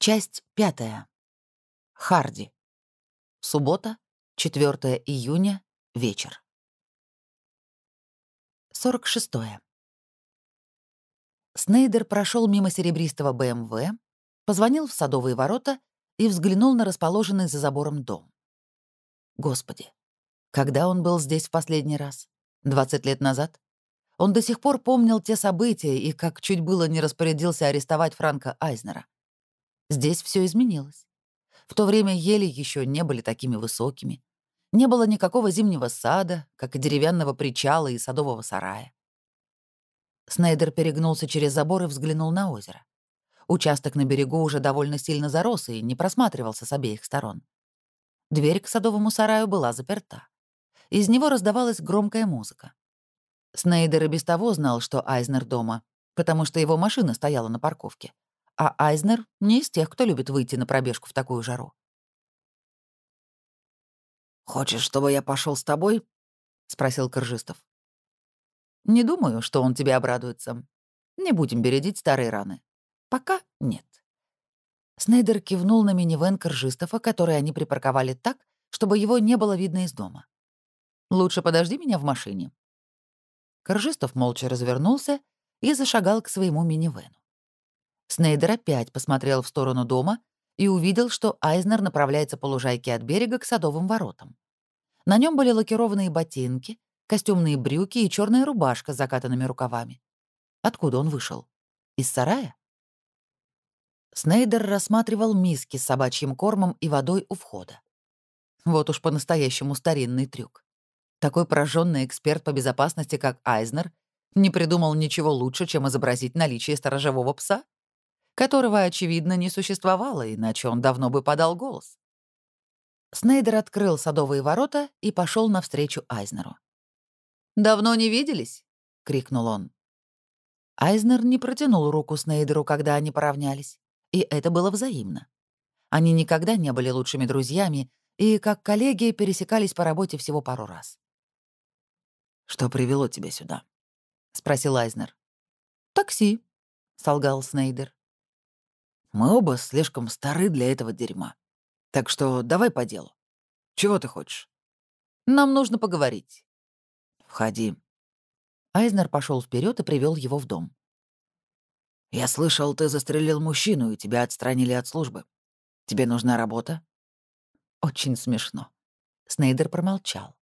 Часть пятая. Харди. Суббота, 4 июня, вечер. 46. Снейдер прошел мимо серебристого БМВ, позвонил в садовые ворота и взглянул на расположенный за забором дом. Господи, когда он был здесь в последний раз? 20 лет назад? Он до сих пор помнил те события и как чуть было не распорядился арестовать Франка Айзнера. Здесь все изменилось. В то время ели еще не были такими высокими. Не было никакого зимнего сада, как и деревянного причала и садового сарая. Снейдер перегнулся через забор и взглянул на озеро. Участок на берегу уже довольно сильно зарос и не просматривался с обеих сторон. Дверь к садовому сараю была заперта. Из него раздавалась громкая музыка. Снейдер и без того знал, что Айзнер дома, потому что его машина стояла на парковке а Айзнер не из тех, кто любит выйти на пробежку в такую жару. «Хочешь, чтобы я пошел с тобой?» — спросил Коржистов. «Не думаю, что он тебе обрадуется. Не будем бередить старые раны. Пока нет». Снейдер кивнул на минивэн Коржистова, который они припарковали так, чтобы его не было видно из дома. «Лучше подожди меня в машине». Коржистов молча развернулся и зашагал к своему минивэну. Снейдер опять посмотрел в сторону дома и увидел, что Айзнер направляется по лужайке от берега к садовым воротам. На нем были лакированные ботинки, костюмные брюки и черная рубашка с закатанными рукавами. Откуда он вышел? Из сарая? Снейдер рассматривал миски с собачьим кормом и водой у входа. Вот уж по-настоящему старинный трюк. Такой пораженный эксперт по безопасности, как Айзнер, не придумал ничего лучше, чем изобразить наличие сторожевого пса — которого, очевидно, не существовало, иначе он давно бы подал голос. Снейдер открыл садовые ворота и пошел навстречу Айзнеру. «Давно не виделись?» — крикнул он. Айзнер не протянул руку Снейдеру, когда они поравнялись, и это было взаимно. Они никогда не были лучшими друзьями и, как коллеги, пересекались по работе всего пару раз. «Что привело тебя сюда?» — спросил Айзнер. «Такси», — солгал Снейдер. Мы оба слишком стары для этого дерьма. Так что давай по делу. Чего ты хочешь? Нам нужно поговорить. Входи. Айзнер пошел вперед и привел его в дом. Я слышал, ты застрелил мужчину, и тебя отстранили от службы. Тебе нужна работа? Очень смешно. Снейдер промолчал.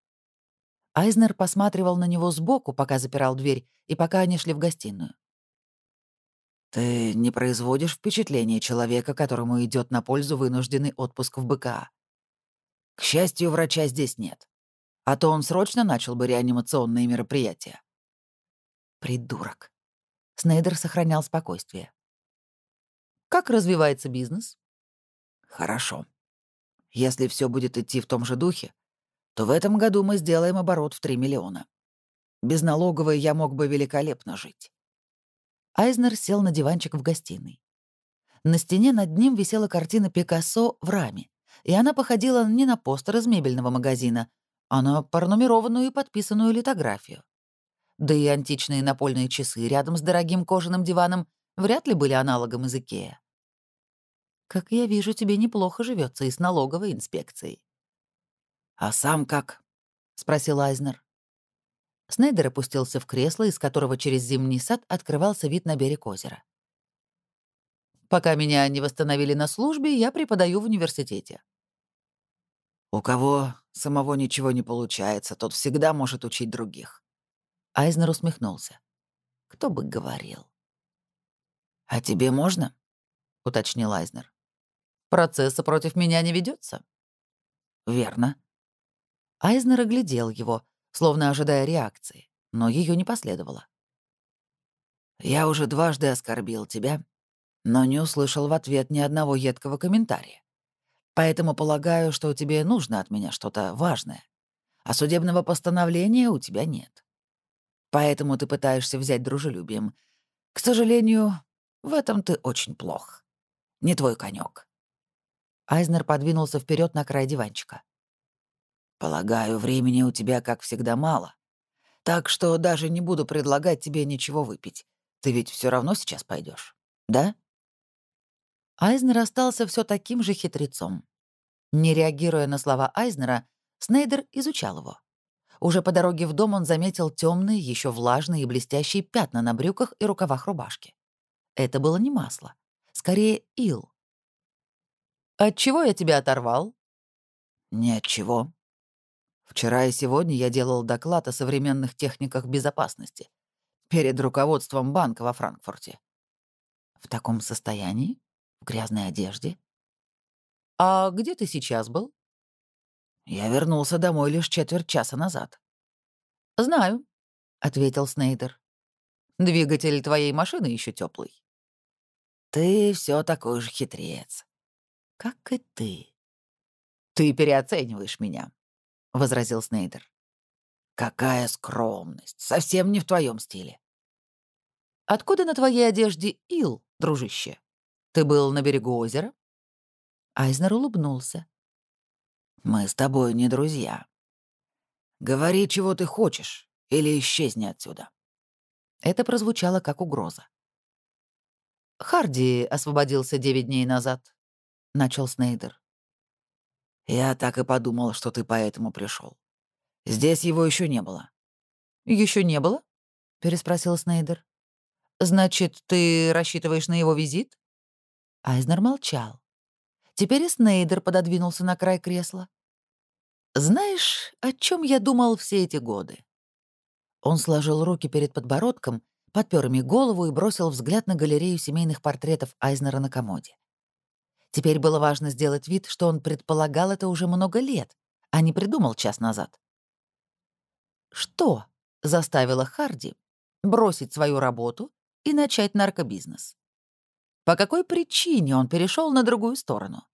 Айзнер посматривал на него сбоку, пока запирал дверь, и пока они шли в гостиную. Ты не производишь впечатление человека, которому идет на пользу вынужденный отпуск в БКА. К счастью, врача здесь нет. А то он срочно начал бы реанимационные мероприятия. Придурок. Снейдер сохранял спокойствие. Как развивается бизнес? Хорошо. Если все будет идти в том же духе, то в этом году мы сделаем оборот в 3 миллиона. Без налоговой я мог бы великолепно жить. Айзнер сел на диванчик в гостиной. На стене над ним висела картина Пикассо в раме, и она походила не на постер из мебельного магазина, а на пронумерованную и подписанную литографию. Да и античные напольные часы рядом с дорогим кожаным диваном вряд ли были аналогом из Икея. «Как я вижу, тебе неплохо живется и с налоговой инспекцией». «А сам как?» — спросил Айзнер. Снейдер опустился в кресло, из которого через зимний сад открывался вид на берег озера. «Пока меня не восстановили на службе, я преподаю в университете». «У кого самого ничего не получается, тот всегда может учить других». Айзнер усмехнулся. «Кто бы говорил». «А тебе можно?» — уточнил Айзнер. «Процесса против меня не ведется. «Верно». Айзнер оглядел его, словно ожидая реакции, но ее не последовало. «Я уже дважды оскорбил тебя, но не услышал в ответ ни одного едкого комментария. Поэтому полагаю, что тебе нужно от меня что-то важное, а судебного постановления у тебя нет. Поэтому ты пытаешься взять дружелюбием. К сожалению, в этом ты очень плох. Не твой конек. Айзнер подвинулся вперед на край диванчика. Полагаю, времени у тебя, как всегда, мало. Так что даже не буду предлагать тебе ничего выпить. Ты ведь все равно сейчас пойдешь, да? Айзнер остался все таким же хитрецом. Не реагируя на слова Айзнера, Снейдер изучал его. Уже по дороге в дом он заметил темные, еще влажные и блестящие пятна на брюках и рукавах рубашки. Это было не масло, скорее ил. «От чего я тебя оторвал?» «Ни от чего. Вчера и сегодня я делал доклад о современных техниках безопасности перед руководством банка во Франкфурте». «В таком состоянии? В грязной одежде?» «А где ты сейчас был?» «Я вернулся домой лишь четверть часа назад». «Знаю», — ответил Снейдер. «Двигатель твоей машины еще теплый. «Ты все такой же хитрец». «Как и ты». «Ты переоцениваешь меня», — возразил Снейдер. «Какая скромность! Совсем не в твоем стиле». «Откуда на твоей одежде ил, дружище? Ты был на берегу озера?» Айзнер улыбнулся. «Мы с тобой не друзья. Говори, чего ты хочешь, или исчезни отсюда». Это прозвучало как угроза. «Харди освободился девять дней назад», — начал Снейдер. «Я так и подумал, что ты поэтому пришел. Здесь его еще не было». Еще не было?» — переспросил Снейдер. «Значит, ты рассчитываешь на его визит?» Айзнер молчал. Теперь и Снейдер пододвинулся на край кресла. «Знаешь, о чем я думал все эти годы?» Он сложил руки перед подбородком, подпер ими голову и бросил взгляд на галерею семейных портретов Айзнера на комоде. Теперь было важно сделать вид, что он предполагал это уже много лет, а не придумал час назад. Что заставило Харди бросить свою работу и начать наркобизнес? По какой причине он перешел на другую сторону?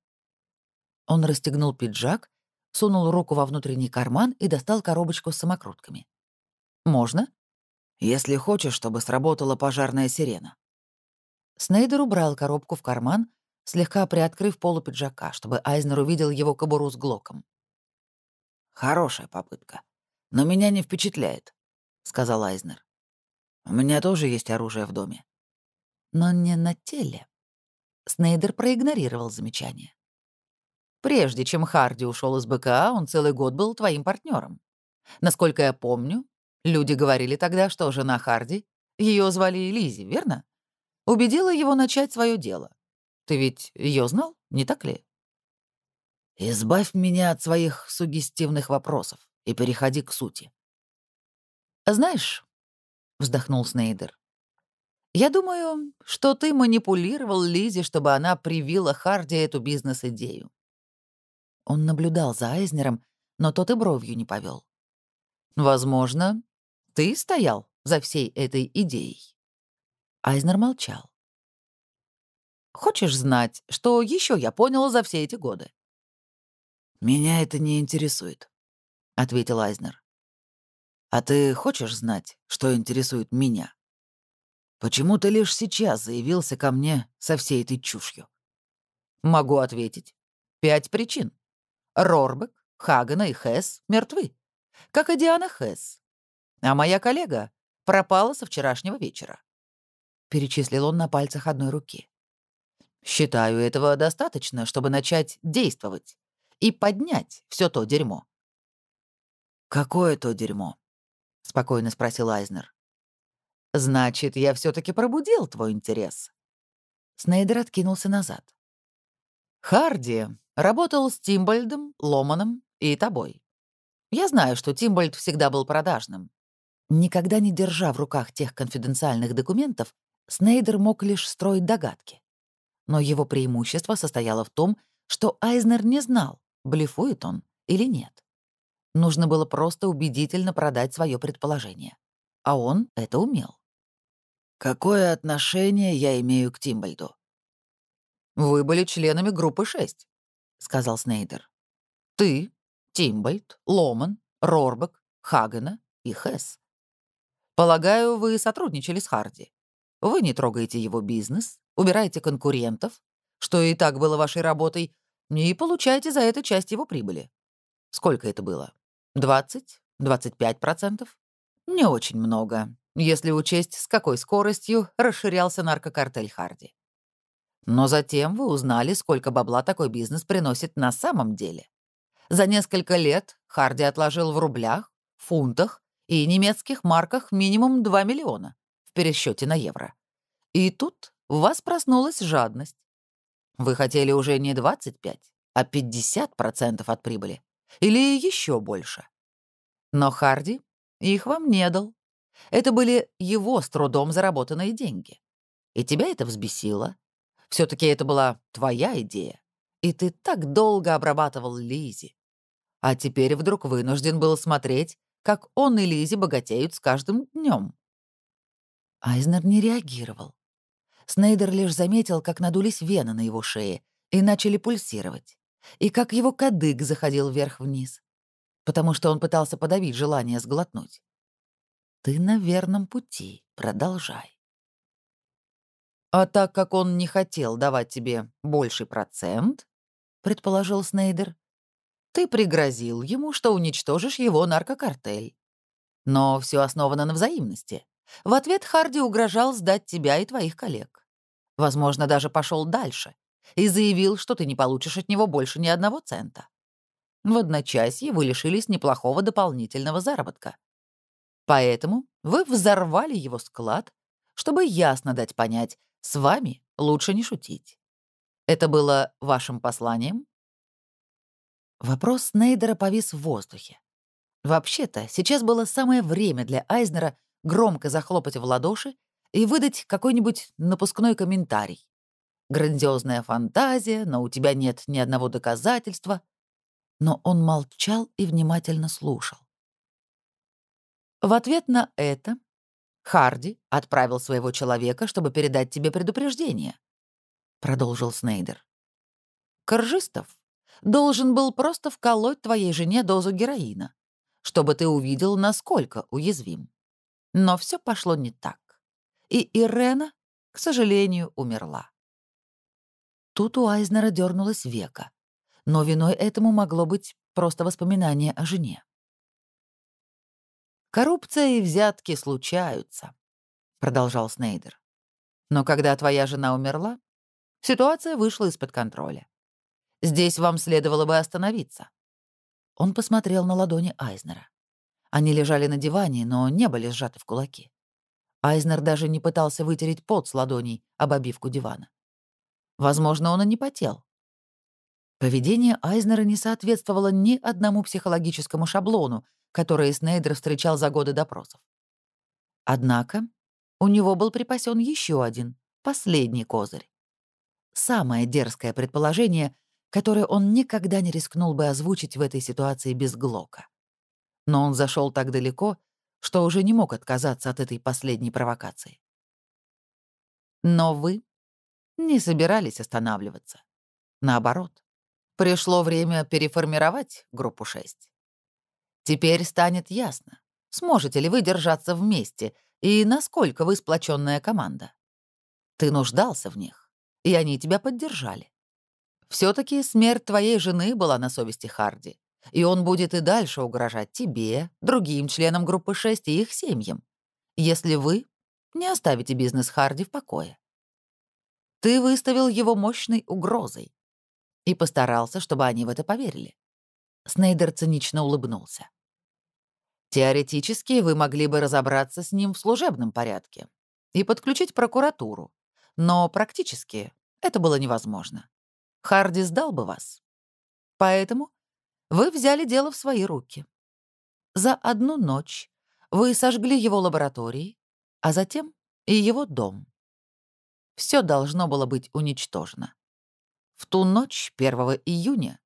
Он расстегнул пиджак, сунул руку во внутренний карман и достал коробочку с самокрутками. «Можно?» «Если хочешь, чтобы сработала пожарная сирена». Снейдер убрал коробку в карман, слегка приоткрыв полу пиджака, чтобы Айзнер увидел его кобуру с глоком. «Хорошая попытка, но меня не впечатляет», — сказал Айзнер. «У меня тоже есть оружие в доме но не на теле. Снейдер проигнорировал замечание. Прежде чем Харди ушел из БКА, он целый год был твоим партнером. Насколько я помню, люди говорили тогда, что жена Харди, ее звали Лизи, верно? Убедила его начать свое дело. Ты ведь ее знал, не так ли? Избавь меня от своих сугестивных вопросов и переходи к сути. Знаешь, вздохнул Снейдер, я думаю, что ты манипулировал Лизе, чтобы она привила Харди эту бизнес-идею. Он наблюдал за Айзнером, но тот и бровью не повел. Возможно, ты стоял за всей этой идеей. Айзнер молчал. Хочешь знать, что еще я понял за все эти годы? Меня это не интересует, ответил Айзнер. А ты хочешь знать, что интересует меня? Почему ты лишь сейчас заявился ко мне со всей этой чушью? Могу ответить. Пять причин. Рорбек, Хагена и Хэс мертвы, как и Диана Хэс. А моя коллега пропала со вчерашнего вечера. Перечислил он на пальцах одной руки. Считаю этого достаточно, чтобы начать действовать и поднять все то дерьмо. «Какое то дерьмо?» — спокойно спросил Айзнер. Значит, я все таки пробудил твой интерес. Снейдер откинулся назад. Харди работал с Тимбольдом, Ломаном и тобой. Я знаю, что Тимбольд всегда был продажным. Никогда не держа в руках тех конфиденциальных документов, Снейдер мог лишь строить догадки. Но его преимущество состояло в том, что Айзнер не знал, блефует он или нет. Нужно было просто убедительно продать свое предположение. А он это умел. Какое отношение я имею к Тимбальду? «Вы были членами группы 6», — сказал Снейдер. «Ты, Тимбальд, Ломан, Рорбек, Хагена и Хесс. Полагаю, вы сотрудничали с Харди. Вы не трогаете его бизнес, убираете конкурентов, что и так было вашей работой, и получаете за это часть его прибыли. Сколько это было? 20? 25%? Не очень много, если учесть, с какой скоростью расширялся наркокартель Харди. Но затем вы узнали, сколько бабла такой бизнес приносит на самом деле. За несколько лет Харди отложил в рублях, фунтах и немецких марках минимум 2 миллиона в пересчете на евро. И тут у вас проснулась жадность. Вы хотели уже не 25, а 50% от прибыли. Или еще больше. Но Харди их вам не дал. Это были его с трудом заработанные деньги. И тебя это взбесило. все таки это была твоя идея. И ты так долго обрабатывал Лизи. А теперь вдруг вынужден был смотреть, как он и Лизи богатеют с каждым днем. Айзнер не реагировал. Снейдер лишь заметил, как надулись вены на его шее и начали пульсировать, и как его кадык заходил вверх-вниз, потому что он пытался подавить желание сглотнуть. «Ты на верном пути, продолжай». «А так как он не хотел давать тебе больший процент», — предположил Снейдер, «ты пригрозил ему, что уничтожишь его наркокартель. Но все основано на взаимности. В ответ Харди угрожал сдать тебя и твоих коллег. Возможно, даже пошел дальше и заявил, что ты не получишь от него больше ни одного цента. В одночасье вы лишились неплохого дополнительного заработка. Поэтому вы взорвали его склад, чтобы ясно дать понять, с вами лучше не шутить. Это было вашим посланием? Вопрос Снейдера повис в воздухе. Вообще-то, сейчас было самое время для Айзнера громко захлопать в ладоши и выдать какой-нибудь напускной комментарий. Грандиозная фантазия, но у тебя нет ни одного доказательства. Но он молчал и внимательно слушал. В ответ на это Харди отправил своего человека, чтобы передать тебе предупреждение, продолжил Снейдер. Коржистов должен был просто вколоть твоей жене дозу героина, чтобы ты увидел, насколько уязвим. Но все пошло не так и Ирена, к сожалению, умерла. Тут у Айзнера дернулась века, но виной этому могло быть просто воспоминание о жене. «Коррупция и взятки случаются», — продолжал Снейдер. «Но когда твоя жена умерла, ситуация вышла из-под контроля. Здесь вам следовало бы остановиться». Он посмотрел на ладони Айзнера. Они лежали на диване, но не были сжаты в кулаки. Айзнер даже не пытался вытереть пот с ладоней об обивку дивана. Возможно, он и не потел. Поведение Айзнера не соответствовало ни одному психологическому шаблону, который Снейдер встречал за годы допросов. Однако у него был припасен еще один, последний козырь. Самое дерзкое предположение, которое он никогда не рискнул бы озвучить в этой ситуации без Глока. Но он зашел так далеко, что уже не мог отказаться от этой последней провокации. Но вы не собирались останавливаться. Наоборот, пришло время переформировать группу 6. Теперь станет ясно, сможете ли вы держаться вместе и насколько вы сплоченная команда. Ты нуждался в них, и они тебя поддержали. все таки смерть твоей жены была на совести Харди, и он будет и дальше угрожать тебе, другим членам группы 6 и их семьям, если вы не оставите бизнес Харди в покое. Ты выставил его мощной угрозой и постарался, чтобы они в это поверили. Снейдер цинично улыбнулся. Теоретически вы могли бы разобраться с ним в служебном порядке и подключить прокуратуру, но практически это было невозможно. Харди сдал бы вас. Поэтому вы взяли дело в свои руки. За одну ночь вы сожгли его лаборатории, а затем и его дом. Все должно было быть уничтожено. В ту ночь, 1 июня,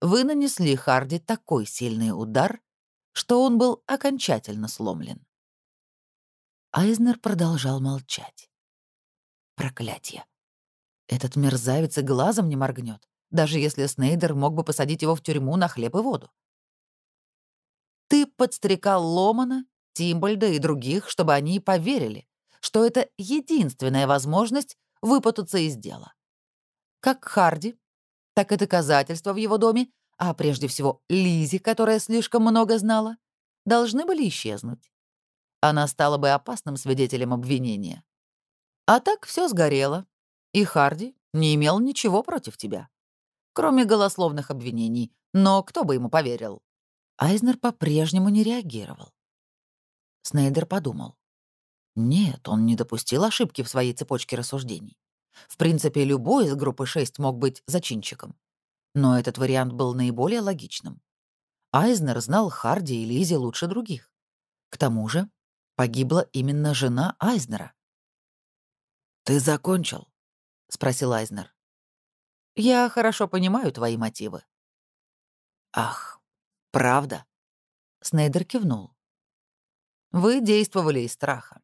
вы нанесли Харди такой сильный удар, что он был окончательно сломлен. Айзнер продолжал молчать. Проклятие. Этот мерзавец и глазом не моргнет даже если Снейдер мог бы посадить его в тюрьму на хлеб и воду. Ты подстрекал Ломана, Тимбольда и других, чтобы они поверили, что это единственная возможность выпутаться из дела. Как Харди, так и доказательства в его доме, а прежде всего Лизи, которая слишком много знала, должны были исчезнуть. Она стала бы опасным свидетелем обвинения. А так все сгорело, и Харди не имел ничего против тебя, кроме голословных обвинений, но кто бы ему поверил? Айзнер по-прежнему не реагировал. Снейдер подумал. Нет, он не допустил ошибки в своей цепочке рассуждений. В принципе, любой из группы 6 мог быть зачинщиком. Но этот вариант был наиболее логичным. Айзнер знал Харди и Лизи лучше других. К тому же погибла именно жена Айзнера. «Ты закончил?» — спросил Айзнер. «Я хорошо понимаю твои мотивы». «Ах, правда?» Снейдер кивнул. «Вы действовали из страха.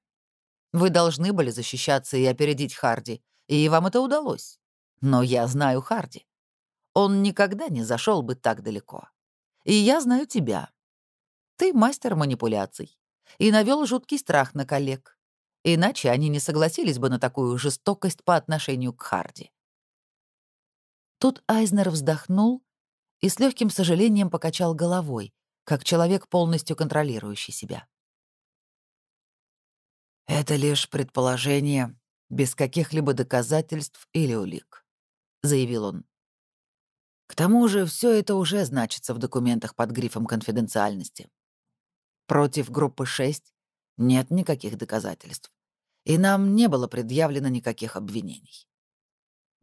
Вы должны были защищаться и опередить Харди, и вам это удалось. Но я знаю Харди. Он никогда не зашел бы так далеко. И я знаю тебя. Ты мастер манипуляций и навел жуткий страх на коллег. Иначе они не согласились бы на такую жестокость по отношению к Харди. Тут Айзнер вздохнул и с легким сожалением покачал головой, как человек, полностью контролирующий себя. «Это лишь предположение, без каких-либо доказательств или улик», — заявил он. «К тому же все это уже значится в документах под грифом конфиденциальности. Против группы 6 нет никаких доказательств, и нам не было предъявлено никаких обвинений.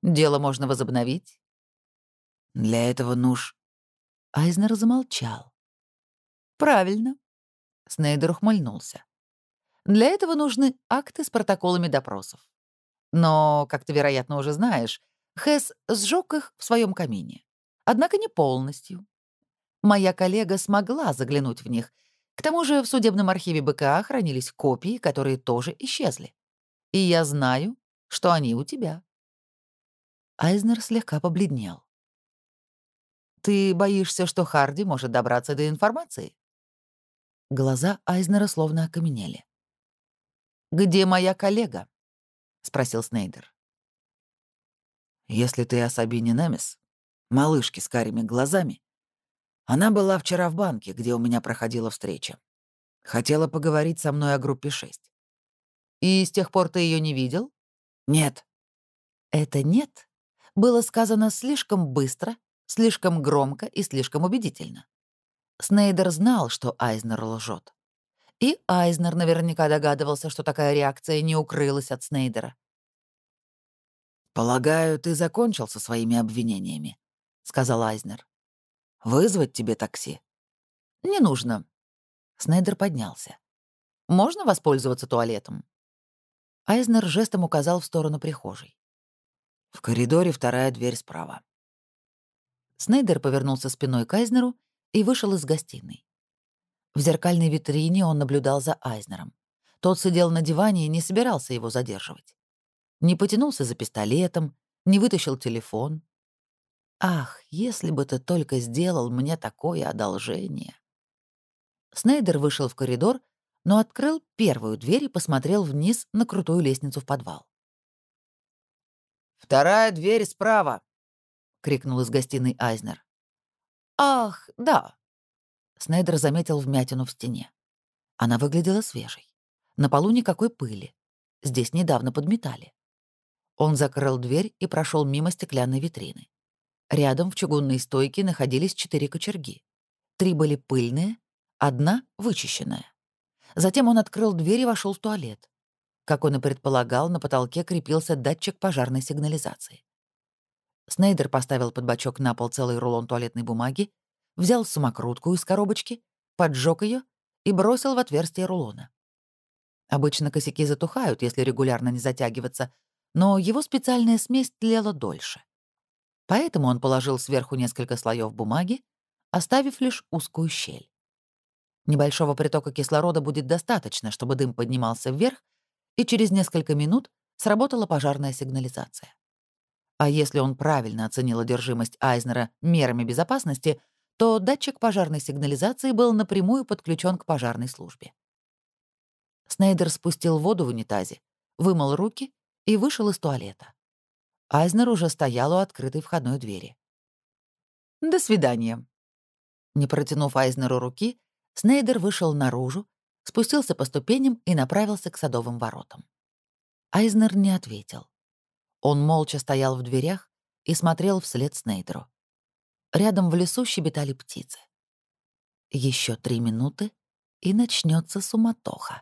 Дело можно возобновить?» «Для этого нуж...» Айзнер замолчал. «Правильно», — Снейдер ухмыльнулся. Для этого нужны акты с протоколами допросов. Но, как ты, вероятно, уже знаешь, Хэс сжег их в своем камине. Однако не полностью. Моя коллега смогла заглянуть в них. К тому же в судебном архиве БКА хранились копии, которые тоже исчезли. И я знаю, что они у тебя. Айзнер слегка побледнел. «Ты боишься, что Харди может добраться до информации?» Глаза Айзнера словно окаменели. «Где моя коллега?» — спросил Снейдер. «Если ты о Сабине Немес, малышке с карими глазами, она была вчера в банке, где у меня проходила встреча. Хотела поговорить со мной о группе 6. И с тех пор ты ее не видел? Нет. Это «нет» было сказано слишком быстро, слишком громко и слишком убедительно. Снейдер знал, что Айзнер лжет. И Айзнер наверняка догадывался, что такая реакция не укрылась от Снейдера. «Полагаю, ты закончил со своими обвинениями», — сказал Айзнер. «Вызвать тебе такси?» «Не нужно». Снейдер поднялся. «Можно воспользоваться туалетом?» Айзнер жестом указал в сторону прихожей. «В коридоре вторая дверь справа». Снейдер повернулся спиной к Айзнеру и вышел из гостиной. В зеркальной витрине он наблюдал за Айзнером. Тот сидел на диване и не собирался его задерживать. Не потянулся за пистолетом, не вытащил телефон. «Ах, если бы ты только сделал мне такое одолжение!» Снейдер вышел в коридор, но открыл первую дверь и посмотрел вниз на крутую лестницу в подвал. «Вторая дверь справа!» — крикнул из гостиной Айзнер. «Ах, да!» Снайдер заметил вмятину в стене. Она выглядела свежей. На полу никакой пыли. Здесь недавно подметали. Он закрыл дверь и прошел мимо стеклянной витрины. Рядом в чугунной стойке находились четыре кочерги. Три были пыльные, одна — вычищенная. Затем он открыл дверь и вошел в туалет. Как он и предполагал, на потолке крепился датчик пожарной сигнализации. Снейдер поставил под бачок на пол целый рулон туалетной бумаги взял самокрутку из коробочки, поджег ее и бросил в отверстие рулона. Обычно косяки затухают, если регулярно не затягиваться, но его специальная смесь тлела дольше. Поэтому он положил сверху несколько слоев бумаги, оставив лишь узкую щель. Небольшого притока кислорода будет достаточно, чтобы дым поднимался вверх, и через несколько минут сработала пожарная сигнализация. А если он правильно оценил одержимость Айзнера мерами безопасности, то датчик пожарной сигнализации был напрямую подключен к пожарной службе. Снейдер спустил воду в унитазе, вымыл руки и вышел из туалета. Айзнер уже стоял у открытой входной двери. «До свидания». Не протянув Айзнеру руки, Снейдер вышел наружу, спустился по ступеням и направился к садовым воротам. Айзнер не ответил. Он молча стоял в дверях и смотрел вслед Снейдеру. Рядом в лесу щебетали птицы. Еще три минуты, и начнется суматоха.